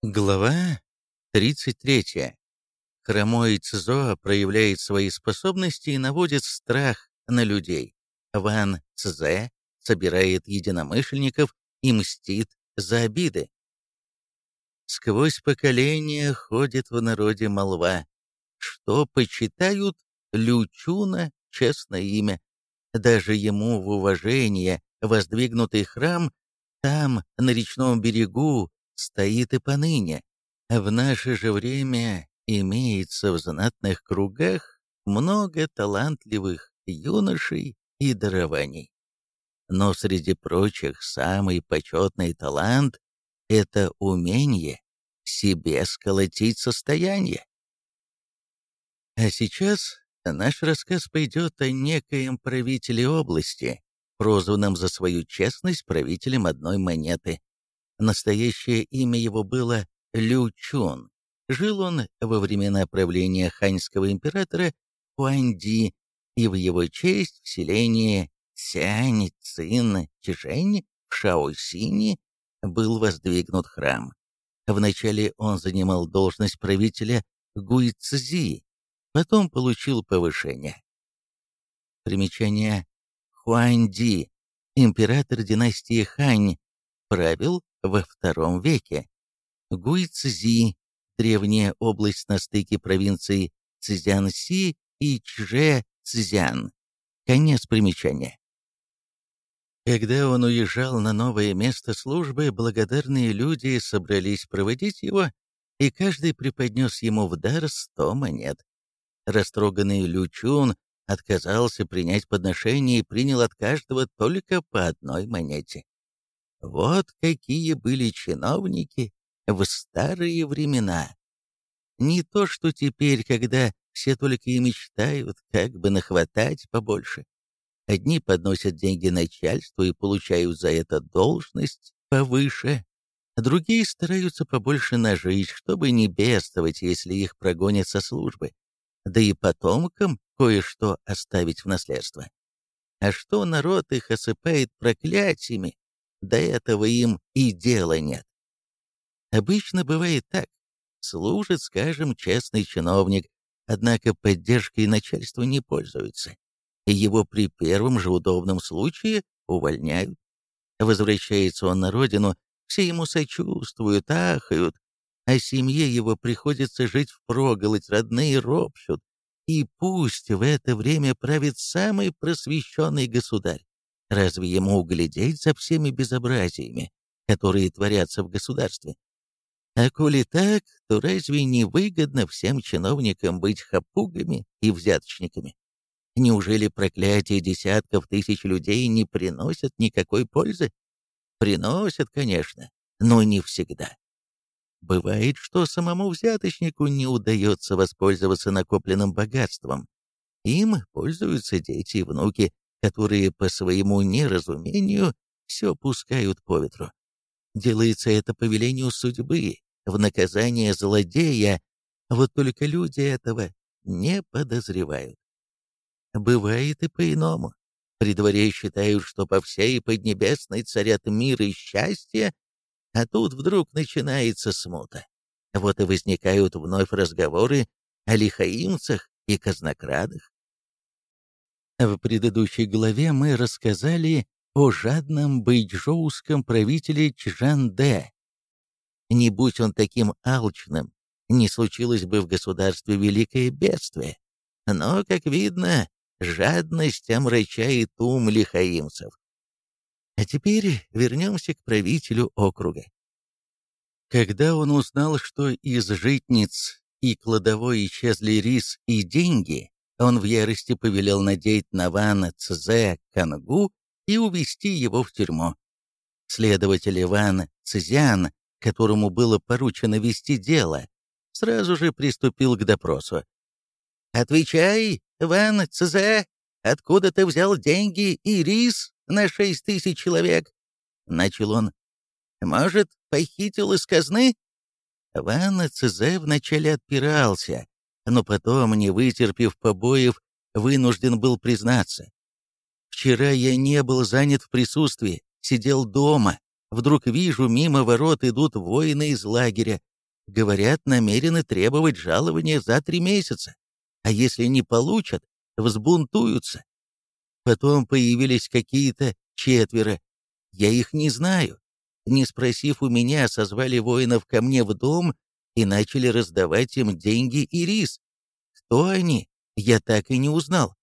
Глава 33. Хромой Цзо проявляет свои способности и наводит страх на людей. Ван Цзэ собирает единомышленников и мстит за обиды. Сквозь поколения ходит в народе молва, что почитают Лючуна честное имя. Даже ему в уважение воздвигнутый храм там, на речном берегу, стоит и поныне. В наше же время имеется в знатных кругах много талантливых юношей и дарований. Но среди прочих самый почетный талант — это умение себе сколотить состояние. А сейчас наш рассказ пойдет о некоем правителе области, прозванном за свою честность правителем одной монеты. Настоящее имя его было Лю Чун. Жил он во времена правления ханьского императора Хуанди, и в его честь в селении Сянь Цин Чжэнь в Шаосине был воздвигнут храм. Вначале он занимал должность правителя Гуйцзи, потом получил повышение. Примечание Хуанди, император династии Хань, правил во втором веке. Гуйцзи, древняя область на стыке провинций Цзянси и Чже-Цзян. Конец примечания. Когда он уезжал на новое место службы, благодарные люди собрались проводить его, и каждый преподнес ему в дар сто монет. Растроганный Лючун отказался принять подношение и принял от каждого только по одной монете. Вот какие были чиновники в старые времена. Не то, что теперь, когда все только и мечтают, как бы нахватать побольше. Одни подносят деньги начальству и получают за это должность повыше, другие стараются побольше нажить, чтобы не бедствовать, если их прогонят со службы, да и потомкам кое-что оставить в наследство. А что народ их осыпает проклятиями, до этого им и дела нет. Обычно бывает так. Служит, скажем, честный чиновник, однако поддержкой начальства не пользуется. И его при первом же удобном случае увольняют. Возвращается он на родину, все ему сочувствуют, ахают, а семье его приходится жить впроголодь, родные ропщут. И пусть в это время правит самый просвещенный государь. Разве ему углядеть за всеми безобразиями, которые творятся в государстве? А коли так, то разве не выгодно всем чиновникам быть хапугами и взяточниками? Неужели проклятие десятков тысяч людей не приносят никакой пользы? Приносят, конечно, но не всегда. Бывает, что самому взяточнику не удается воспользоваться накопленным богатством. Им пользуются дети и внуки, которые по своему неразумению все пускают по ветру. Делается это по велению судьбы, в наказание злодея, вот только люди этого не подозревают. Бывает и по-иному. При дворе считают, что по всей Поднебесной царят мир и счастье, а тут вдруг начинается смута. Вот и возникают вновь разговоры о лихаимцах и казнокрадах. В предыдущей главе мы рассказали о жадном бэйджоуском правителе Чжан-Дэ. Не будь он таким алчным, не случилось бы в государстве великое бедствие. Но, как видно, жадность омрачает ум лихаимцев. А теперь вернемся к правителю округа. Когда он узнал, что из житниц и кладовой исчезли рис и деньги, он в ярости повелел надеть на Ван Цзэ Кангу и увести его в тюрьму. Следователь Иван Цзян, которому было поручено вести дело, сразу же приступил к допросу. «Отвечай, Иван Цзэ, откуда ты взял деньги и рис на шесть тысяч человек?» — начал он. «Может, похитил из казны?» Ван Цзэ вначале отпирался, но потом, не вытерпев побоев, вынужден был признаться. «Вчера я не был занят в присутствии, сидел дома. Вдруг вижу, мимо ворот идут воины из лагеря, Говорят, намерены требовать жалования за три месяца. А если не получат, взбунтуются. Потом появились какие-то четверо. Я их не знаю. Не спросив у меня, созвали воинов ко мне в дом и начали раздавать им деньги и рис. Кто они, я так и не узнал.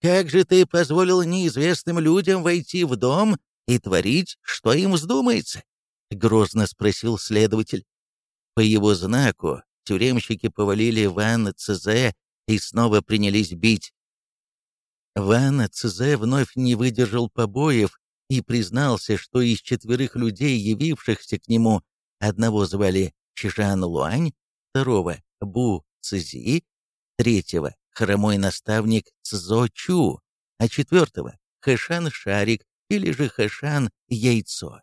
«Как же ты позволил неизвестным людям войти в дом и творить, что им вздумается?» — грозно спросил следователь. По его знаку тюремщики повалили Ван Цезе и снова принялись бить. Ван Цезе вновь не выдержал побоев и признался, что из четверых людей, явившихся к нему, одного звали Чжан Луань, второго — Бу Цзи, третьего — хромой наставник Цзо Чу, а четвертого — Хэшан Шарик или же Хэшан Яйцо.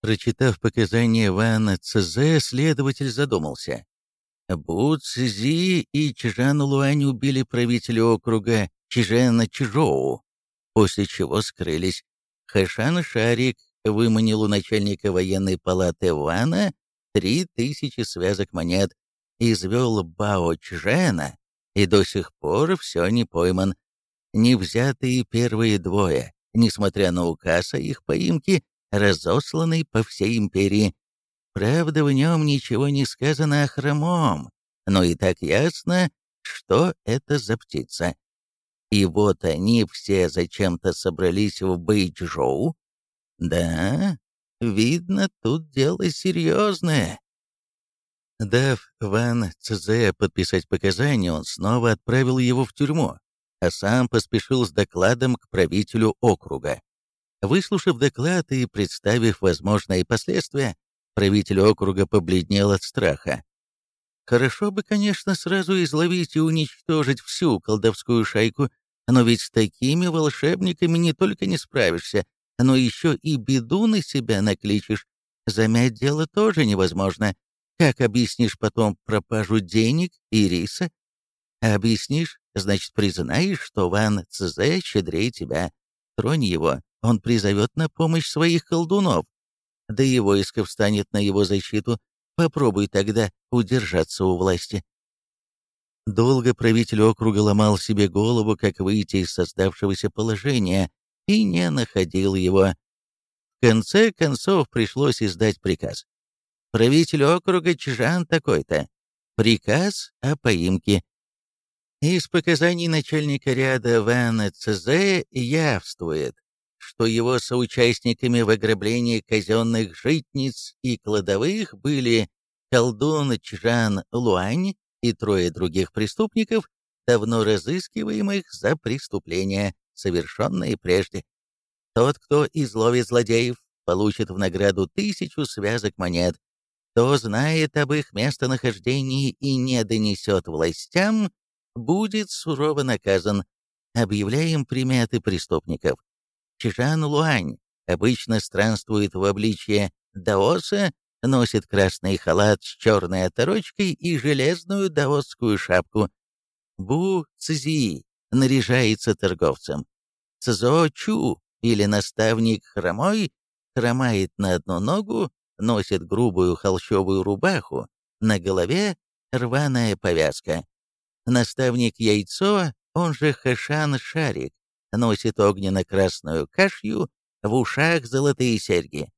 Прочитав показания Вана Цзэ, следователь задумался. Бу Цзи и Чжан Луань убили правителя округа Чжена Чжоу, после чего скрылись. Хэшан Шарик выманил у начальника военной палаты Вана три тысячи связок монет, извел Бао Чжена, и до сих пор все не пойман. Не взятые первые двое, несмотря на указ о их поимке, разосланный по всей империи. Правда, в нем ничего не сказано о хромом, но и так ясно, что это за птица. И вот они все зачем-то собрались в Бэйчжоу. Да, видно, тут дело серьезное. Дав Ван Цзэ подписать показания, он снова отправил его в тюрьму, а сам поспешил с докладом к правителю округа. Выслушав доклад и представив возможные последствия, правитель округа побледнел от страха. Хорошо бы, конечно, сразу изловить и уничтожить всю колдовскую шайку, но ведь с такими волшебниками не только не справишься, но еще и беду на себя накличешь. Замять дело тоже невозможно. Как объяснишь потом пропажу денег и риса? Объяснишь, значит, признаешь, что Ван Цзэ щедрее тебя. Тронь его, он призовет на помощь своих колдунов. Да и войско встанет на его защиту. Попробуй тогда удержаться у власти. Долго правитель округа ломал себе голову, как выйти из создавшегося положения, и не находил его. В конце концов пришлось издать приказ. Правитель округа Чжан такой-то. Приказ о поимке. Из показаний начальника ряда Вана ЦЗ явствует, что его соучастниками в ограблении казенных житниц и кладовых были колдун Чжан Луань и трое других преступников, давно разыскиваемых за преступления, совершенные прежде. Тот, кто изловит злодеев, получит в награду тысячу связок монет. Кто знает об их местонахождении и не донесет властям, будет сурово наказан. Объявляем приметы преступников. Чжан Луань обычно странствует в обличье даоса, носит красный халат с черной оторочкой и железную даосскую шапку. Бу Цзи наряжается торговцем. Цзо Чу или наставник хромой хромает на одну ногу, носит грубую холщовую рубаху, на голове рваная повязка. Наставник Яйцо, он же Хэшан Шарик, носит огненно-красную кашью, в ушах золотые серьги.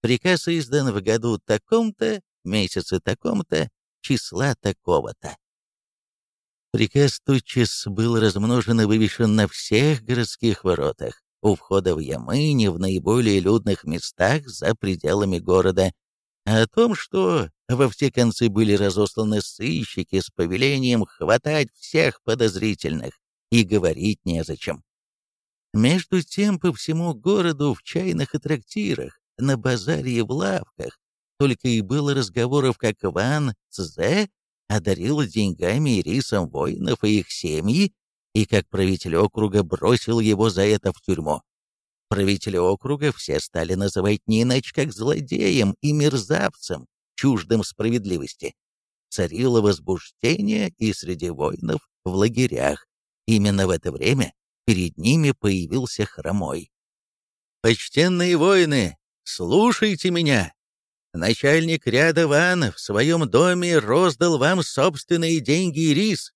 Приказ издан в году таком-то, месяце таком-то, числа такого-то. Приказ тотчас был размножен и вывешен на всех городских воротах, у входа в Ямыни, в наиболее людных местах за пределами города, а о том, что во все концы были разосланы сыщики с повелением хватать всех подозрительных, и говорить незачем. Между тем, по всему городу, в чайных и трактирах, на базаре и в лавках, только и было разговоров, как Ван Цзэ одарил деньгами и рисом воинов и их семьи, и как правитель округа бросил его за это в тюрьму. Правители округа все стали называть не иначе как злодеем и мерзавцем, чуждым справедливости. Царило возбуждение и среди воинов в лагерях. Именно в это время перед ними появился хромой. «Почтенные воины, слушайте меня!» Начальник ряда ван в своем доме роздал вам собственные деньги и рис,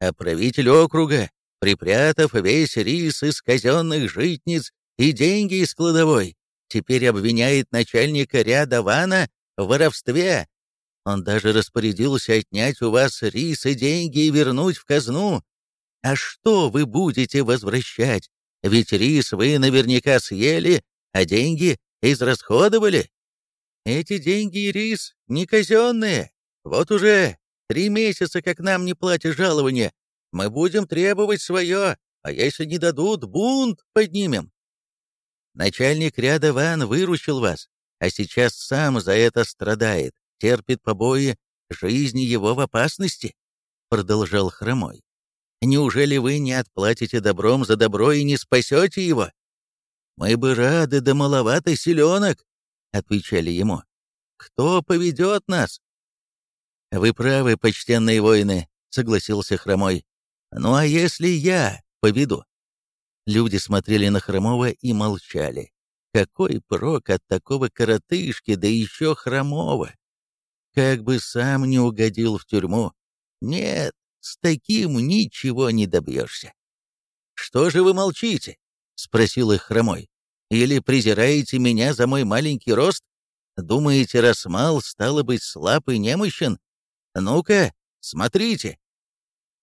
а правитель округа, припрятав весь рис из казенных житниц и деньги из кладовой, теперь обвиняет начальника ряда вана в воровстве. Он даже распорядился отнять у вас рис и деньги и вернуть в казну. А что вы будете возвращать? Ведь рис вы наверняка съели, а деньги израсходовали. Эти деньги и рис не казенные. Вот уже три месяца, как нам не платят жалования. Мы будем требовать свое, а если не дадут, бунт поднимем. Начальник ряда ван выручил вас, а сейчас сам за это страдает, терпит побои, жизни его в опасности, — продолжал Хромой. Неужели вы не отплатите добром за добро и не спасете его? Мы бы рады, да маловато селенок, — отвечали ему. Кто поведет нас? Вы правы, почтенные воины, — согласился Хромой. Ну а если я поведу? Люди смотрели на Хромова и молчали. Какой прок от такого коротышки, да еще Хромова? Как бы сам не угодил в тюрьму. Нет, с таким ничего не добьешься. «Что же вы молчите?» — спросил их хромой. «Или презираете меня за мой маленький рост? Думаете, раз мал, стало быть, слаб и немощен? Ну-ка, смотрите!»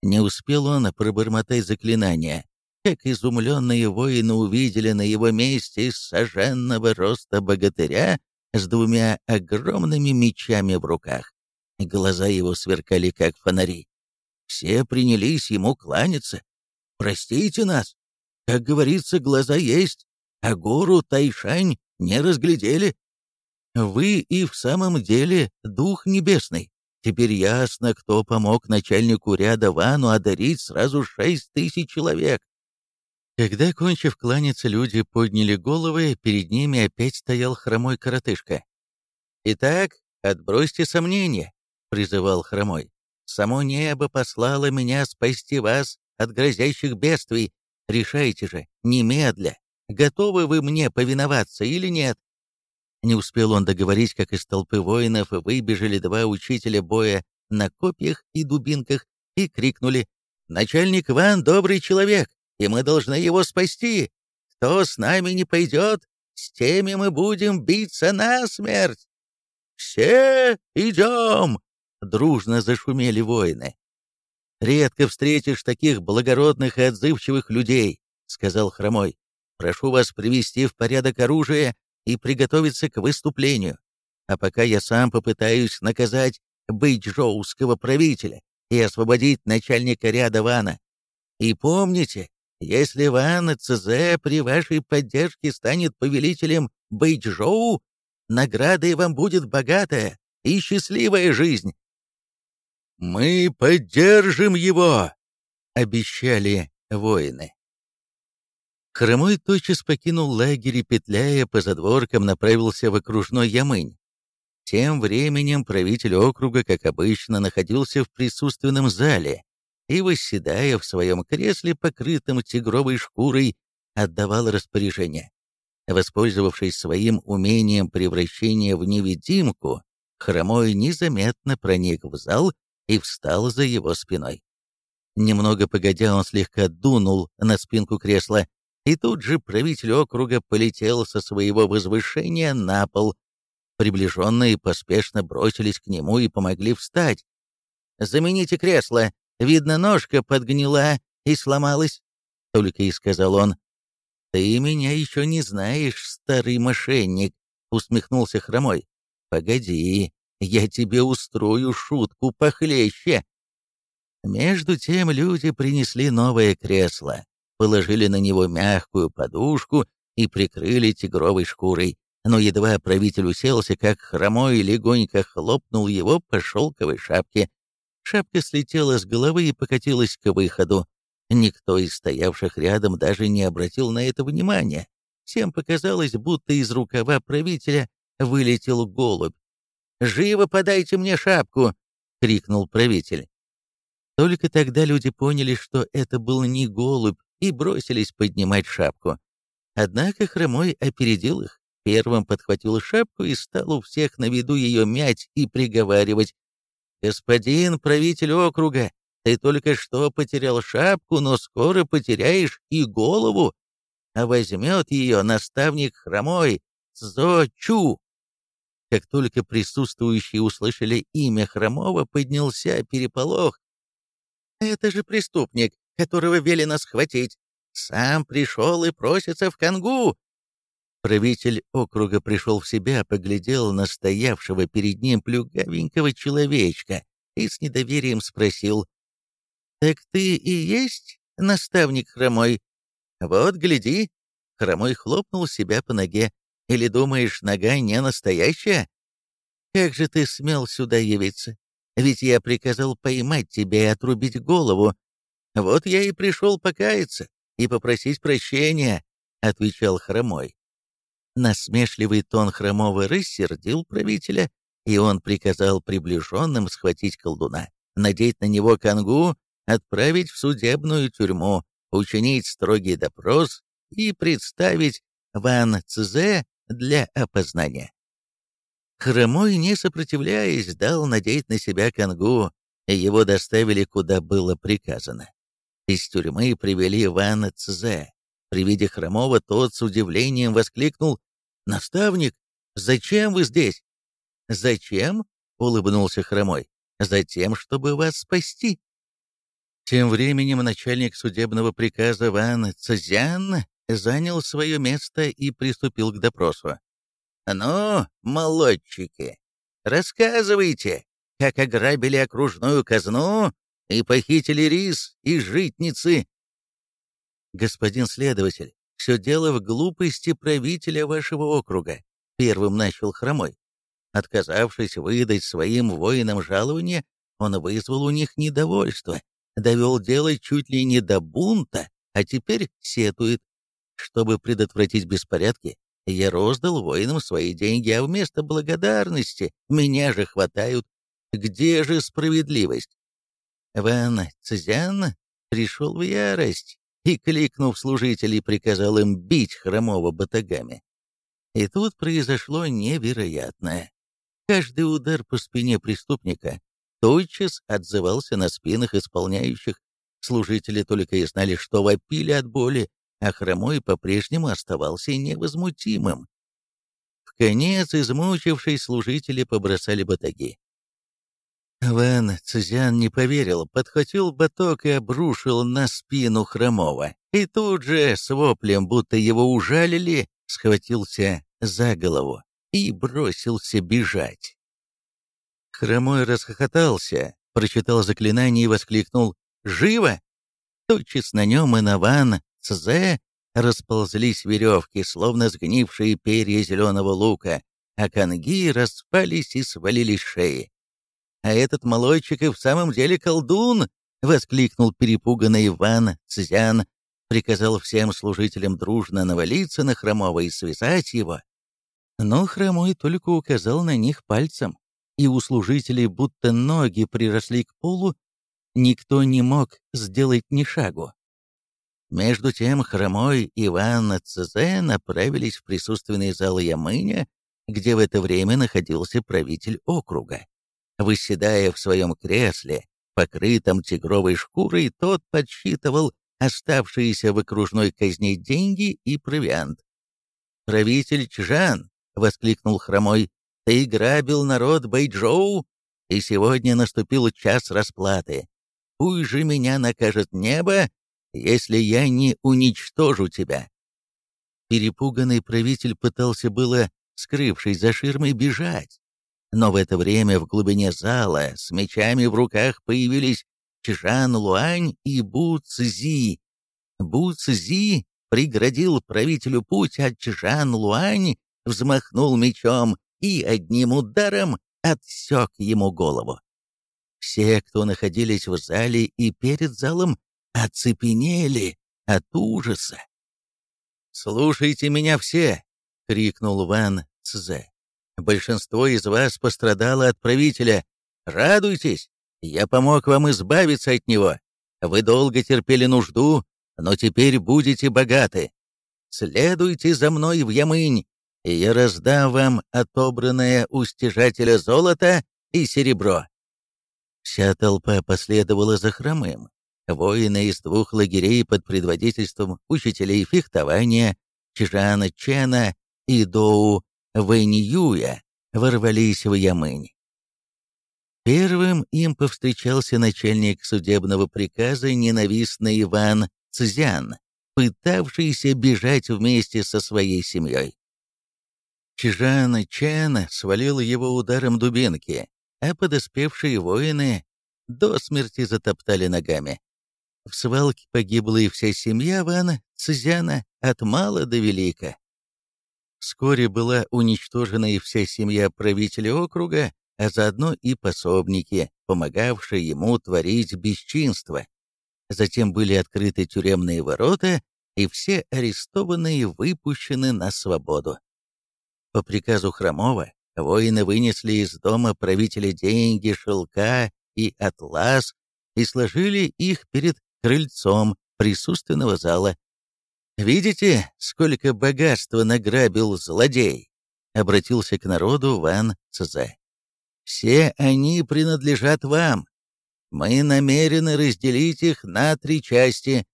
Не успел он пробормотать заклинание, как изумленные воины увидели на его месте соженного роста богатыря с двумя огромными мечами в руках. Глаза его сверкали, как фонари. Все принялись ему кланяться. «Простите нас! Как говорится, глаза есть, а гору Тайшань не разглядели. Вы и в самом деле Дух Небесный. Теперь ясно, кто помог начальнику ряда Вану одарить сразу шесть тысяч человек. Когда, кончив кланяться, люди подняли головы, перед ними опять стоял хромой коротышка. «Итак, отбросьте сомнения», — призывал хромой. Само небо послало меня спасти вас от грозящих бедствий. Решайте же, немедля, готовы вы мне повиноваться или нет?» Не успел он договорить, как из толпы воинов выбежали два учителя боя на копьях и дубинках и крикнули «Начальник Ван добрый человек, и мы должны его спасти. Кто с нами не пойдет, с теми мы будем биться насмерть!» «Все идем!» дружно зашумели воины. «Редко встретишь таких благородных и отзывчивых людей», — сказал Хромой. «Прошу вас привести в порядок оружие и приготовиться к выступлению. А пока я сам попытаюсь наказать бейджоуского правителя и освободить начальника ряда Вана. И помните, если Ван ЦЗ при вашей поддержке станет повелителем Бейджоу, наградой вам будет богатая и счастливая жизнь, «Мы поддержим его!» — обещали воины. Хромой тотчас покинул лагерь и, петляя по задворкам, направился в окружной Ямынь. Тем временем правитель округа, как обычно, находился в присутственном зале и, восседая в своем кресле, покрытым тигровой шкурой, отдавал распоряжение. Воспользовавшись своим умением превращения в невидимку, Хромой незаметно проник в зал и встал за его спиной. Немного погодя, он слегка дунул на спинку кресла, и тут же правитель округа полетел со своего возвышения на пол. Приближенные поспешно бросились к нему и помогли встать. «Замените кресло, видно, ножка подгнила и сломалась», — только и сказал он. «Ты меня еще не знаешь, старый мошенник», — усмехнулся Хромой. «Погоди, я тебе устрою шутку похлеще. Между тем люди принесли новое кресло, положили на него мягкую подушку и прикрыли тигровой шкурой. Но едва правитель уселся, как хромой легонько хлопнул его по шелковой шапке. Шапка слетела с головы и покатилась к выходу. Никто из стоявших рядом даже не обратил на это внимания. Всем показалось, будто из рукава правителя вылетел голубь. «Живо подайте мне шапку!» — крикнул правитель. Только тогда люди поняли, что это был не голубь, и бросились поднимать шапку. Однако Хромой опередил их, первым подхватил шапку и стал у всех на виду ее мять и приговаривать. «Господин правитель округа, ты только что потерял шапку, но скоро потеряешь и голову, а возьмет ее наставник хромой Цзо-Чу». Как только присутствующие услышали имя Хромова, поднялся переполох. «Это же преступник, которого велено схватить. Сам пришел и просится в Кангу!» Правитель округа пришел в себя, поглядел на стоявшего перед ним плюгавенького человечка и с недоверием спросил, «Так ты и есть наставник хромой? Вот, гляди!» Хромой хлопнул себя по ноге. Или думаешь, нога не настоящая? Как же ты смел сюда явиться? Ведь я приказал поймать тебя и отрубить голову. Вот я и пришел покаяться и попросить прощения, — отвечал Хромой. Насмешливый тон Хромого рассердил правителя, и он приказал приближенным схватить колдуна, надеть на него конгу, отправить в судебную тюрьму, учинить строгий допрос и представить Ван Цзе для опознания. Хромой, не сопротивляясь, дал надеть на себя конгу, и его доставили, куда было приказано. Из тюрьмы привели Ван Цзе. При виде Хромова тот с удивлением воскликнул «Наставник, зачем вы здесь?» «Зачем?» — улыбнулся Хромой. «Затем, чтобы вас спасти». Тем временем начальник судебного приказа Ван Цзян занял свое место и приступил к допросу. «Ну, молодчики, рассказывайте, как ограбили окружную казну и похитили рис и житницы». «Господин следователь, все дело в глупости правителя вашего округа», — первым начал Хромой. Отказавшись выдать своим воинам жалование, он вызвал у них недовольство, довел дело чуть ли не до бунта, а теперь сетует, чтобы предотвратить беспорядки, я роздал воинам свои деньги, а вместо благодарности меня же хватают. Где же справедливость? Ван Цзян пришел в ярость и, кликнув служителей, приказал им бить хромого батагами. И тут произошло невероятное. Каждый удар по спине преступника тотчас отзывался на спинах исполняющих. Служители только и знали, что вопили от боли, а Хромой по-прежнему оставался невозмутимым. В конец измучившись, служители побросали батаги. Ван Цзян не поверил, подхватил баток и обрушил на спину Хромова. И тут же, с воплем, будто его ужалили, схватился за голову и бросился бежать. Хромой расхохотался, прочитал заклинание и воскликнул «Живо!». Тотчас на нем и на Ван Цзе расползлись веревки, словно сгнившие перья зеленого лука, а конги распались и свалились шеи. «А этот молодчик и в самом деле колдун!» — воскликнул перепуганный Иван Цзян, приказал всем служителям дружно навалиться на Хромова и связать его. Но Хромой только указал на них пальцем, и у служителей будто ноги приросли к полу, никто не мог сделать ни шагу. Между тем Хромой Иван Цезе направились в присутственный зал Ямыня, где в это время находился правитель округа. Выседая в своем кресле, покрытом тигровой шкурой, тот подсчитывал оставшиеся в окружной казне деньги и провиант. «Правитель Чжан!» — воскликнул Хромой. «Ты грабил народ Байчжоу, и сегодня наступил час расплаты. Пусть же меня накажет небо, если я не уничтожу тебя». Перепуганный правитель пытался было, скрывшись за ширмой, бежать. Но в это время в глубине зала с мечами в руках появились Чжан Луань и Бу Цзи. Бу Цзи преградил правителю путь, а Чжан Луань взмахнул мечом и одним ударом отсек ему голову. Все, кто находились в зале и перед залом, оцепенели от ужаса. «Слушайте меня все!» — крикнул Ван Цзе. «Большинство из вас пострадало от правителя. Радуйтесь! Я помог вам избавиться от него. Вы долго терпели нужду, но теперь будете богаты. Следуйте за мной в Ямынь. и я раздам вам отобранное у стяжателя золото и серебро». Вся толпа последовала за хромым. Воины из двух лагерей под предводительством учителей фехтования Чжана Чена и Доу Вэньюя ворвались в Ямынь. Первым им повстречался начальник судебного приказа ненавистный Иван Цзян, пытавшийся бежать вместе со своей семьей. Чжан Чен свалил его ударом дубинки, а подоспевшие воины до смерти затоптали ногами. В свалке погибла и вся семья Вана Цзяна от мала до велика. Вскоре была уничтожена и вся семья правителя округа, а заодно и пособники, помогавшие ему творить бесчинство. Затем были открыты тюремные ворота, и все арестованные выпущены на свободу. По приказу Хромова воины вынесли из дома правителя деньги, шелка и атлас и сложили их перед крыльцом присутственного зала. «Видите, сколько богатства награбил злодей?» — обратился к народу Ван Цзэ. «Все они принадлежат вам. Мы намерены разделить их на три части.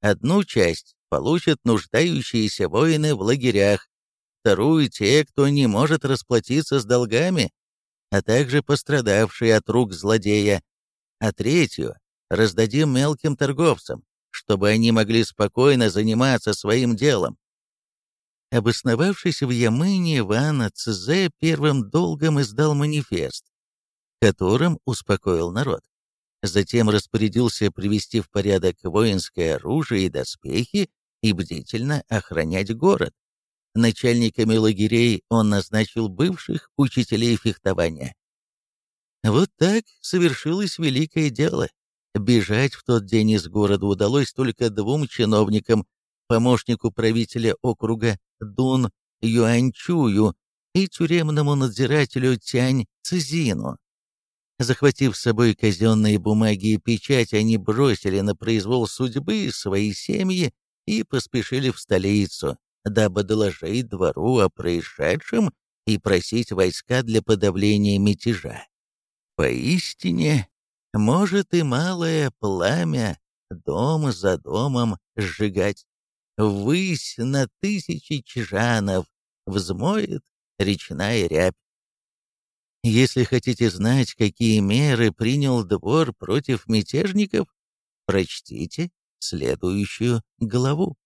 Одну часть получат нуждающиеся воины в лагерях, вторую — те, кто не может расплатиться с долгами, а также пострадавшие от рук злодея, а третью раздадим мелким торговцам, чтобы они могли спокойно заниматься своим делом. Обосновавшись в Ямыне, Иван Цзе первым долгом издал манифест, которым успокоил народ. Затем распорядился привести в порядок воинское оружие и доспехи и бдительно охранять город. Начальниками лагерей он назначил бывших учителей фехтования. Вот так совершилось великое дело. Бежать в тот день из города удалось только двум чиновникам, помощнику правителя округа Дун Юаньчую и тюремному надзирателю Тянь Цзину. Захватив с собой казенные бумаги и печать, они бросили на произвол судьбы свои семьи и поспешили в столицу, дабы доложить двору о происшедшем и просить войска для подавления мятежа. Поистине, может и малое пламя дом за домом сжигать. Ввысь на тысячи чжанов взмоет речная рябь. Если хотите знать, какие меры принял двор против мятежников, прочтите следующую главу.